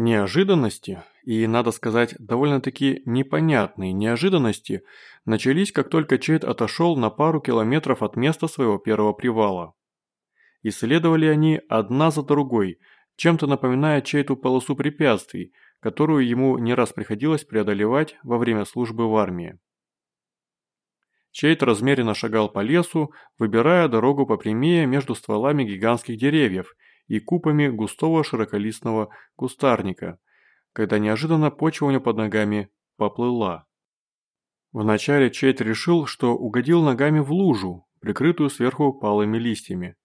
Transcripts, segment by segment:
Неожиданности, и, надо сказать, довольно-таки непонятные неожиданности, начались, как только Чейд отошел на пару километров от места своего первого привала. Исследовали они одна за другой, чем-то напоминая Чейду полосу препятствий, которую ему не раз приходилось преодолевать во время службы в армии. Чейд размеренно шагал по лесу, выбирая дорогу попрямее между стволами гигантских деревьев – и купами густого широколистного кустарника, когда неожиданно почва у него под ногами поплыла. Вначале Чейт решил, что угодил ногами в лужу, прикрытую сверху палыми листьями.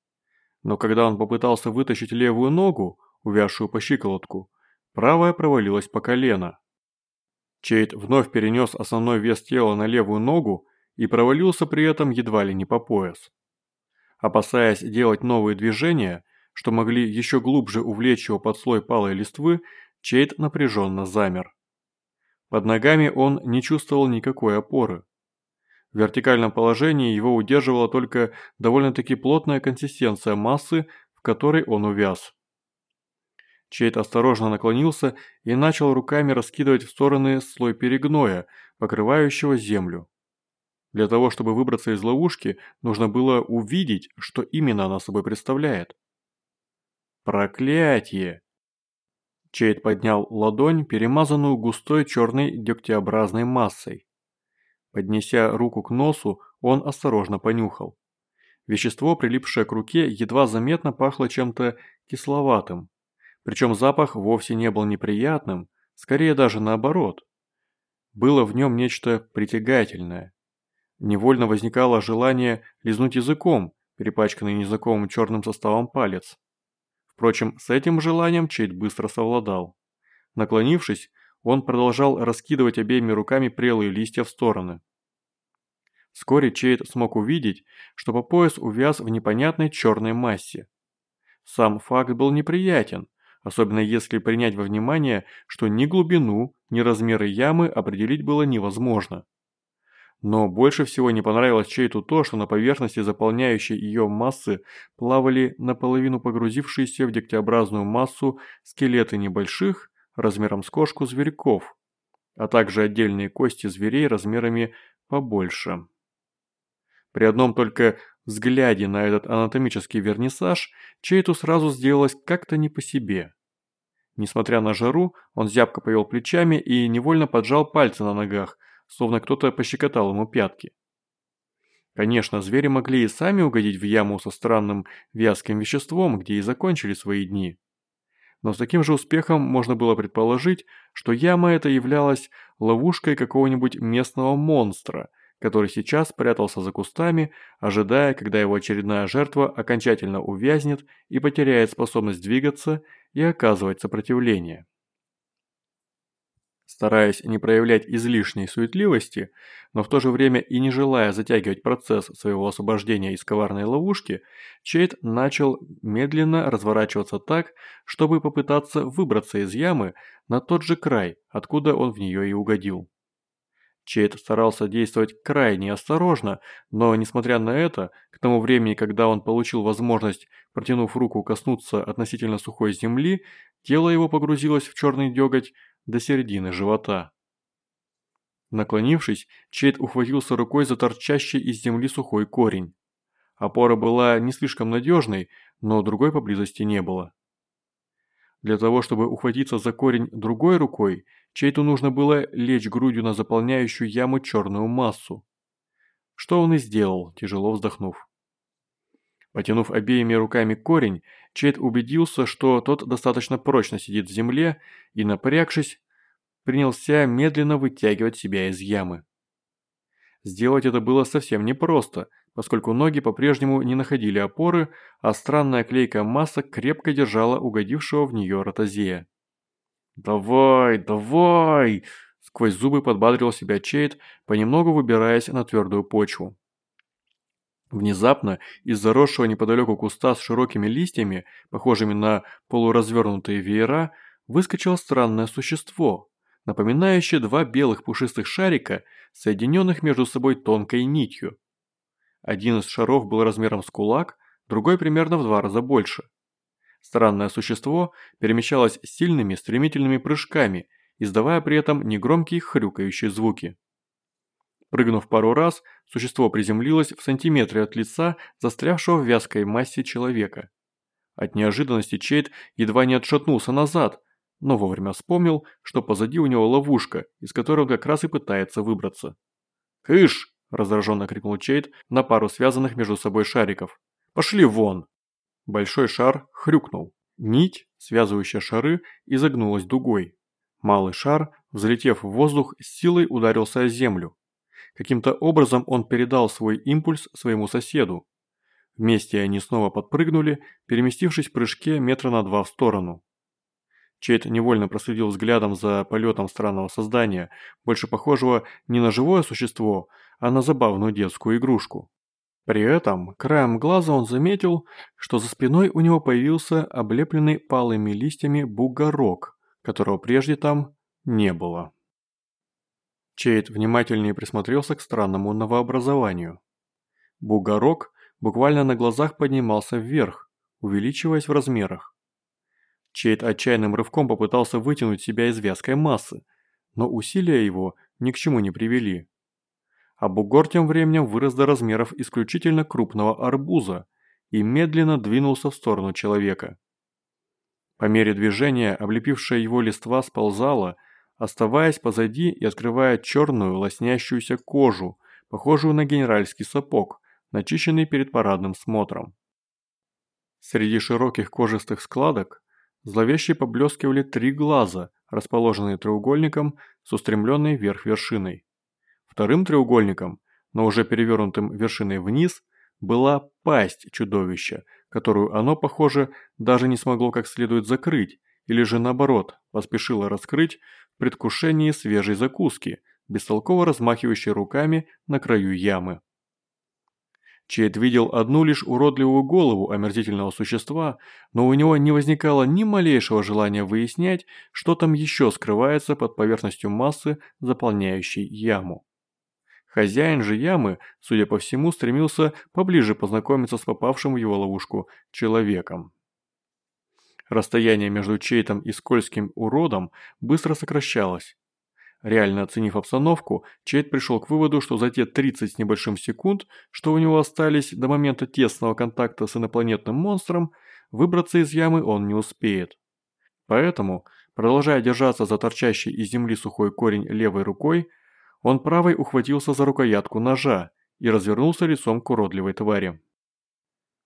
Но когда он попытался вытащить левую ногу, увязшую по щиколотку, правая провалилась по колено. Чейт вновь перенес основной вес тела на левую ногу и провалился при этом едва ли не по пояс. Опасаясь делать новые движения, что могли еще глубже увлечь его под слой палой листвы, Чейд напряженно замер. Под ногами он не чувствовал никакой опоры. В вертикальном положении его удерживала только довольно-таки плотная консистенция массы, в которой он увяз. Чейд осторожно наклонился и начал руками раскидывать в стороны слой перегноя, покрывающего землю. Для того, чтобы выбраться из ловушки, нужно было увидеть, что именно она собой представляет. Проклятие! Чейд поднял ладонь, перемазанную густой черной дегтеобразной массой. Поднеся руку к носу, он осторожно понюхал. Вещество, прилипшее к руке, едва заметно пахло чем-то кисловатым. Причем запах вовсе не был неприятным, скорее даже наоборот. Было в нем нечто притягательное. Невольно возникало желание лизнуть языком, перепачканный незнакомым черным составом палец. Впрочем, с этим желанием Чейд быстро совладал. Наклонившись, он продолжал раскидывать обеими руками прелые листья в стороны. Вскоре Чейд смог увидеть, что по пояс увяз в непонятной черной массе. Сам факт был неприятен, особенно если принять во внимание, что ни глубину, ни размеры ямы определить было невозможно. Но больше всего не понравилось Чейту то, что на поверхности заполняющей ее массы плавали наполовину погрузившиеся в дегтеобразную массу скелеты небольших, размером с кошку, зверьков, а также отдельные кости зверей размерами побольше. При одном только взгляде на этот анатомический вернисаж, Чейту сразу сделалось как-то не по себе. Несмотря на жару, он зябко повел плечами и невольно поджал пальцы на ногах, словно кто-то пощекотал ему пятки. Конечно, звери могли и сами угодить в яму со странным вязким веществом, где и закончили свои дни. Но с таким же успехом можно было предположить, что яма эта являлась ловушкой какого-нибудь местного монстра, который сейчас прятался за кустами, ожидая, когда его очередная жертва окончательно увязнет и потеряет способность двигаться и оказывать сопротивление. Стараясь не проявлять излишней суетливости, но в то же время и не желая затягивать процесс своего освобождения из коварной ловушки, Чейд начал медленно разворачиваться так, чтобы попытаться выбраться из ямы на тот же край, откуда он в нее и угодил. Чейд старался действовать крайне осторожно, но, несмотря на это, к тому времени, когда он получил возможность, протянув руку, коснуться относительно сухой земли, тело его погрузилось в черный деготь, до середины живота. Наклонившись, Чейд ухватился рукой за торчащий из земли сухой корень. Опора была не слишком надежной, но другой поблизости не было. Для того, чтобы ухватиться за корень другой рукой, Чейту нужно было лечь грудью на заполняющую яму черную массу. Что он и сделал, тяжело вздохнув. Потянув обеими руками корень, Чейд убедился, что тот достаточно прочно сидит в земле и, напрягшись, принялся медленно вытягивать себя из ямы. Сделать это было совсем непросто, поскольку ноги по-прежнему не находили опоры, а странная клейкая масса крепко держала угодившего в нее ротозея. «Давай, давай!» – сквозь зубы подбадрил себя Чейд, понемногу выбираясь на твердую почву. Внезапно из заросшего неподалеку куста с широкими листьями, похожими на полуразвернутые веера, выскочило странное существо, напоминающее два белых пушистых шарика, соединенных между собой тонкой нитью. Один из шаров был размером с кулак, другой примерно в два раза больше. Странное существо перемещалось сильными стремительными прыжками, издавая при этом негромкие хрюкающие звуки. Прыгнув пару раз, существо приземлилось в сантиметре от лица застрявшего в вязкой массе человека. От неожиданности Чейд едва не отшатнулся назад, но вовремя вспомнил, что позади у него ловушка, из которой он как раз и пытается выбраться. «Кыш!» – раздраженно крикнул Чейд на пару связанных между собой шариков. «Пошли вон!» Большой шар хрюкнул. Нить, связывающая шары, изогнулась дугой. Малый шар, взлетев в воздух, с силой ударился о землю. Каким-то образом он передал свой импульс своему соседу. Вместе они снова подпрыгнули, переместившись в прыжке метра на два в сторону. Чейд невольно проследил взглядом за полетом странного создания, больше похожего не на живое существо, а на забавную детскую игрушку. При этом, краем глаза он заметил, что за спиной у него появился облепленный палыми листьями бугорок, которого прежде там не было. Чейд внимательнее присмотрелся к странному новообразованию. Бугорок буквально на глазах поднимался вверх, увеличиваясь в размерах. Чейд отчаянным рывком попытался вытянуть себя из вязкой массы, но усилия его ни к чему не привели. А бугор тем временем вырос до размеров исключительно крупного арбуза и медленно двинулся в сторону человека. По мере движения облепившая его листва сползала, оставаясь позади и открывая черную лоснящуюся кожу, похожую на генеральский сапог, начищенный перед парадным смотром. Среди широких кожистых складок зловеще поблескивали три глаза, расположенные треугольником с устремленной вверх вершиной. Вторым треугольником, но уже перевернутым вершиной вниз, была пасть чудовища, которую оно, похоже, даже не смогло как следует закрыть, или же наоборот, поспешило раскрыть в предвкушении свежей закуски, бестолково размахивающей руками на краю ямы. Чейд видел одну лишь уродливую голову омерзительного существа, но у него не возникало ни малейшего желания выяснять, что там еще скрывается под поверхностью массы, заполняющей яму. Хозяин же ямы, судя по всему, стремился поближе познакомиться с попавшим в его ловушку человеком. Расстояние между Чейтом и скользким уродом быстро сокращалось. Реально оценив обстановку, Чейт пришел к выводу, что за те 30 с небольшим секунд, что у него остались до момента тесного контакта с инопланетным монстром, выбраться из ямы он не успеет. Поэтому, продолжая держаться за торчащий из земли сухой корень левой рукой, он правой ухватился за рукоятку ножа и развернулся лицом к уродливой твари.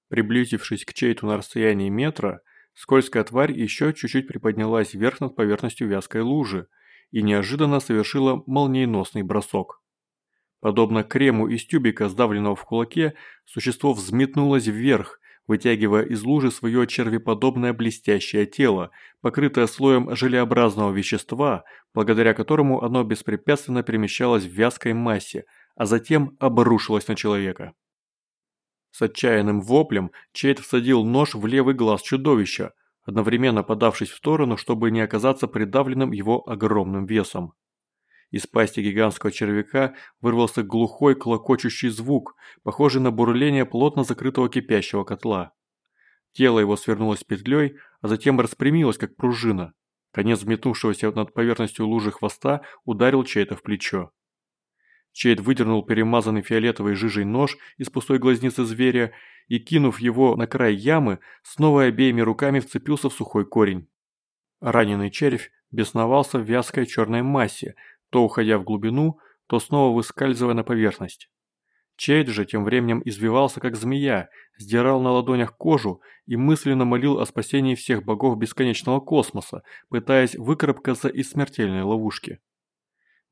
Приблизившись к Чейту на расстоянии метра, скользкая тварь еще чуть-чуть приподнялась вверх над поверхностью вязкой лужи, и неожиданно совершила молниеносный бросок. Подобно крему из тюбика, сдавленного в кулаке, существо взметнулось вверх, вытягивая из лужи свое червеподобное блестящее тело, покрытое слоем желеобразного вещества, благодаря которому оно беспрепятственно перемещалось в вязкой массе, а затем обрушилось на человека. С отчаянным воплем Чейд всадил нож в левый глаз чудовища, одновременно подавшись в сторону, чтобы не оказаться придавленным его огромным весом. Из пасти гигантского червяка вырвался глухой клокочущий звук, похожий на бурление плотно закрытого кипящего котла. Тело его свернулось петлей, а затем распрямилось, как пружина. Конец взметнувшегося над поверхностью лужи хвоста ударил чей-то в плечо. Чейд выдернул перемазанный фиолетовой жижей нож из пустой глазницы зверя и, кинув его на край ямы, снова обеими руками вцепился в сухой корень. Раненый червь бесновался в вязкой черной массе, то уходя в глубину, то снова выскальзывая на поверхность. Чейд же тем временем извивался как змея, сдирал на ладонях кожу и мысленно молил о спасении всех богов бесконечного космоса, пытаясь выкарабкаться из смертельной ловушки.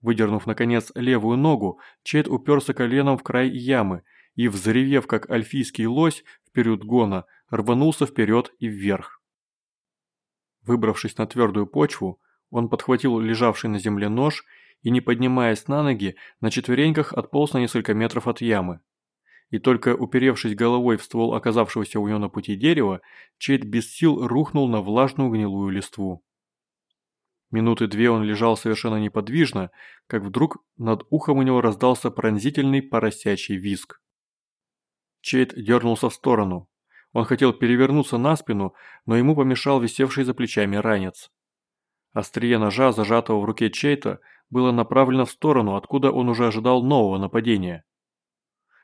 Выдернув, наконец, левую ногу, Чейд уперся коленом в край ямы и, взревев как альфийский лось в период гона, рванулся вперед и вверх. Выбравшись на твердую почву, он подхватил лежавший на земле нож и, не поднимаясь на ноги, на четвереньках отполз на несколько метров от ямы. И только уперевшись головой в ствол оказавшегося у него на пути дерева, Чейд без сил рухнул на влажную гнилую листву. Минуты две он лежал совершенно неподвижно, как вдруг над ухом у него раздался пронзительный поросячий визг. Чейд дернулся в сторону. Он хотел перевернуться на спину, но ему помешал висевший за плечами ранец. Острие ножа, зажатого в руке чей-то, было направлено в сторону, откуда он уже ожидал нового нападения.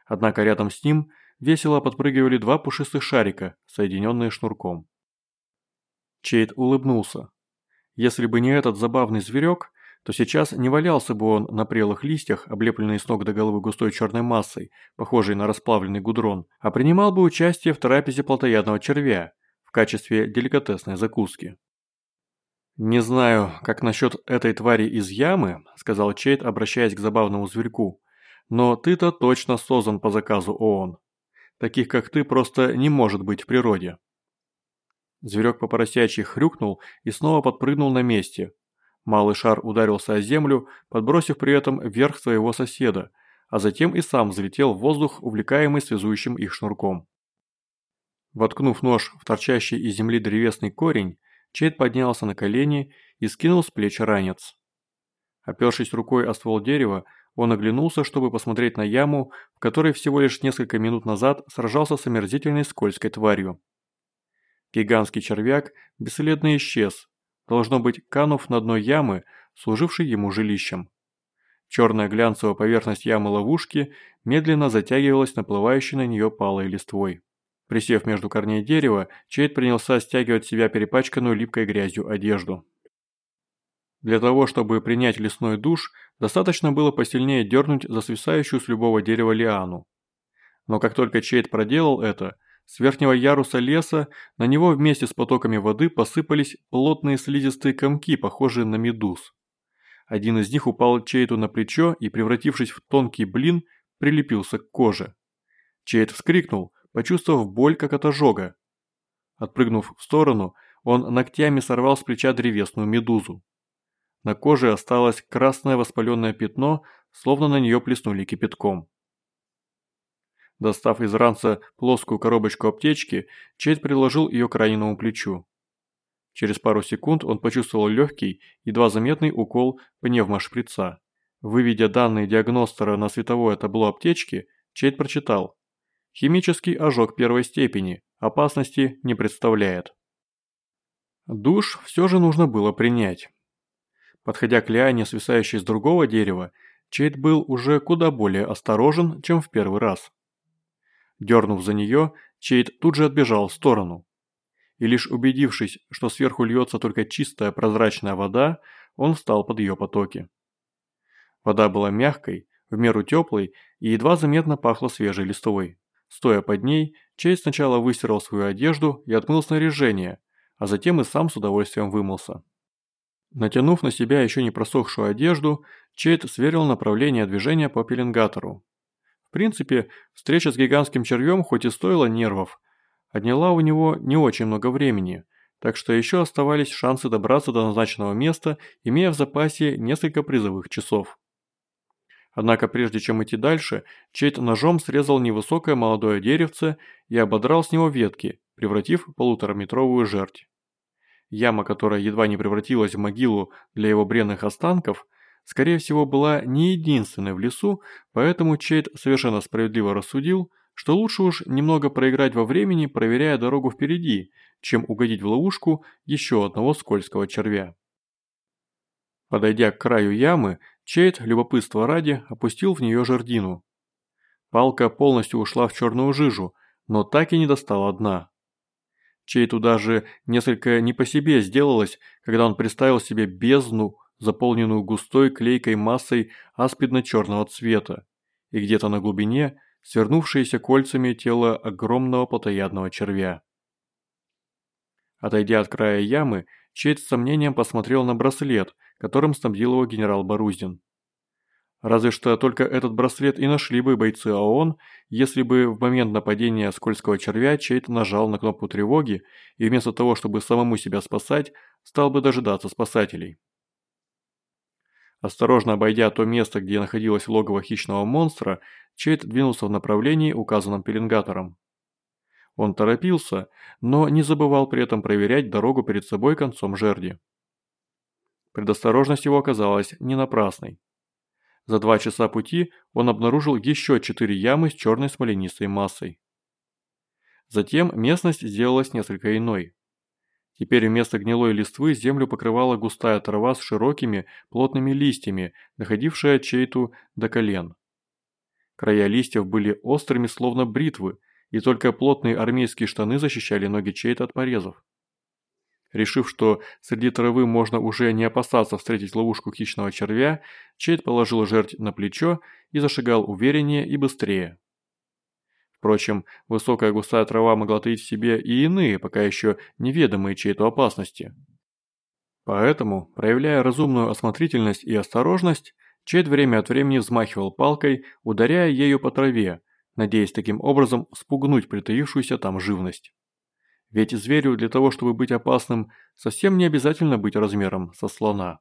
Однако рядом с ним весело подпрыгивали два пушистых шарика, соединенные шнурком. Чейд улыбнулся. Если бы не этот забавный зверек, то сейчас не валялся бы он на прелых листьях, облепленный с ног до головы густой черной массой, похожей на расплавленный гудрон, а принимал бы участие в трапезе плотоядного червя в качестве деликатесной закуски. «Не знаю, как насчет этой твари из ямы», – сказал Чейд, обращаясь к забавному зверьку, – «но ты-то точно создан по заказу ООН. Таких, как ты, просто не может быть в природе». Зверек по поросячьи хрюкнул и снова подпрыгнул на месте. Малый шар ударился о землю, подбросив при этом вверх своего соседа, а затем и сам взлетел в воздух, увлекаемый связующим их шнурком. Воткнув нож в торчащий из земли древесный корень, Чейд поднялся на колени и скинул с плеч ранец. Опершись рукой о ствол дерева, он оглянулся, чтобы посмотреть на яму, в которой всего лишь несколько минут назад сражался с омерзительной скользкой тварью. Гигантский червяк бесследно исчез, должно быть, канув на дно ямы, служившей ему жилищем. Черная глянцевая поверхность ямы ловушки медленно затягивалась наплывающей на нее палой листвой. Присев между корней дерева, Чейд принялся стягивать себя перепачканную липкой грязью одежду. Для того, чтобы принять лесной душ, достаточно было посильнее дернуть за свисающую с любого дерева лиану. Но как только Чейд проделал это, с верхнего яруса леса на него вместе с потоками воды посыпались плотные слизистые комки, похожие на медуз. Один из них упал Чейду на плечо и, превратившись в тонкий блин, прилепился к коже. Чейд вскрикнул, почувствовав боль, как от ожога. Отпрыгнув в сторону, он ногтями сорвал с плеча древесную медузу. На коже осталось красное воспаленное пятно, словно на нее плеснули кипятком. Достав из ранца плоскую коробочку аптечки, Чейд приложил ее к раненому плечу. Через пару секунд он почувствовал легкий, едва заметный укол пневмошприца. Выведя данные диагностера на световое табло аптечки, Чейд прочитал Химический ожог первой степени, опасности не представляет. Душ все же нужно было принять. Подходя к лиане, свисающей с другого дерева, Чейд был уже куда более осторожен, чем в первый раз. Дернув за нее, Чейд тут же отбежал в сторону. И лишь убедившись, что сверху льется только чистая прозрачная вода, он встал под ее потоки. Вода была мягкой, в меру теплой и едва заметно пахла свежей листвой. Стоя под ней, Чейд сначала выстирал свою одежду и отмыл снаряжение, а затем и сам с удовольствием вымылся. Натянув на себя еще не просохшую одежду, Чейд сверил направление движения по пеленгатору. В принципе, встреча с гигантским червем хоть и стоила нервов, отняла у него не очень много времени, так что еще оставались шансы добраться до назначенного места, имея в запасе несколько призовых часов. Однако прежде чем идти дальше, Чейт ножом срезал невысокое молодое деревце и ободрал с него ветки, превратив полутораметровую жерть. Яма, которая едва не превратилась в могилу для его бренных останков, скорее всего была не единственной в лесу, поэтому Чейт совершенно справедливо рассудил, что лучше уж немного проиграть во времени, проверяя дорогу впереди, чем угодить в ловушку еще одного скользкого червя. Подойдя к краю ямы, Чейд, любопытство ради, опустил в нее жердину. Палка полностью ушла в черную жижу, но так и не достала дна. Чейду даже несколько не по себе сделалось, когда он представил себе бездну, заполненную густой клейкой массой аспидно-черного цвета, и где-то на глубине свернувшееся кольцами тело огромного плотоядного червя. Отойдя от края ямы, Чейд с сомнением посмотрел на браслет, которым снабдил его генерал Боруздин. Разве что только этот браслет и нашли бы бойцы ООН, если бы в момент нападения скользкого червя Чейд нажал на кнопку тревоги и вместо того, чтобы самому себя спасать, стал бы дожидаться спасателей. Осторожно обойдя то место, где находилось логово хищного монстра, Чейд двинулся в направлении, указанном пеленгатором. Он торопился, но не забывал при этом проверять дорогу перед собой концом жерди. Предосторожность его оказалась не напрасной. За два часа пути он обнаружил еще четыре ямы с черной смоленистой массой. Затем местность сделалась несколько иной. Теперь вместо гнилой листвы землю покрывала густая трава с широкими, плотными листьями, доходившая чейту до колен. Края листьев были острыми, словно бритвы, и только плотные армейские штаны защищали ноги чейта от порезов. Решив, что среди травы можно уже не опасаться встретить ловушку хищного червя, Чейт положил жертв на плечо и зашагал увереннее и быстрее. Впрочем, высокая густая трава могла таить в себе и иные, пока еще неведомые чьей-то опасности. Поэтому, проявляя разумную осмотрительность и осторожность, Чейд время от времени взмахивал палкой, ударяя ею по траве, надеясь таким образом спугнуть притаившуюся там живность. Ведь зверю для того, чтобы быть опасным, совсем не обязательно быть размером со слона.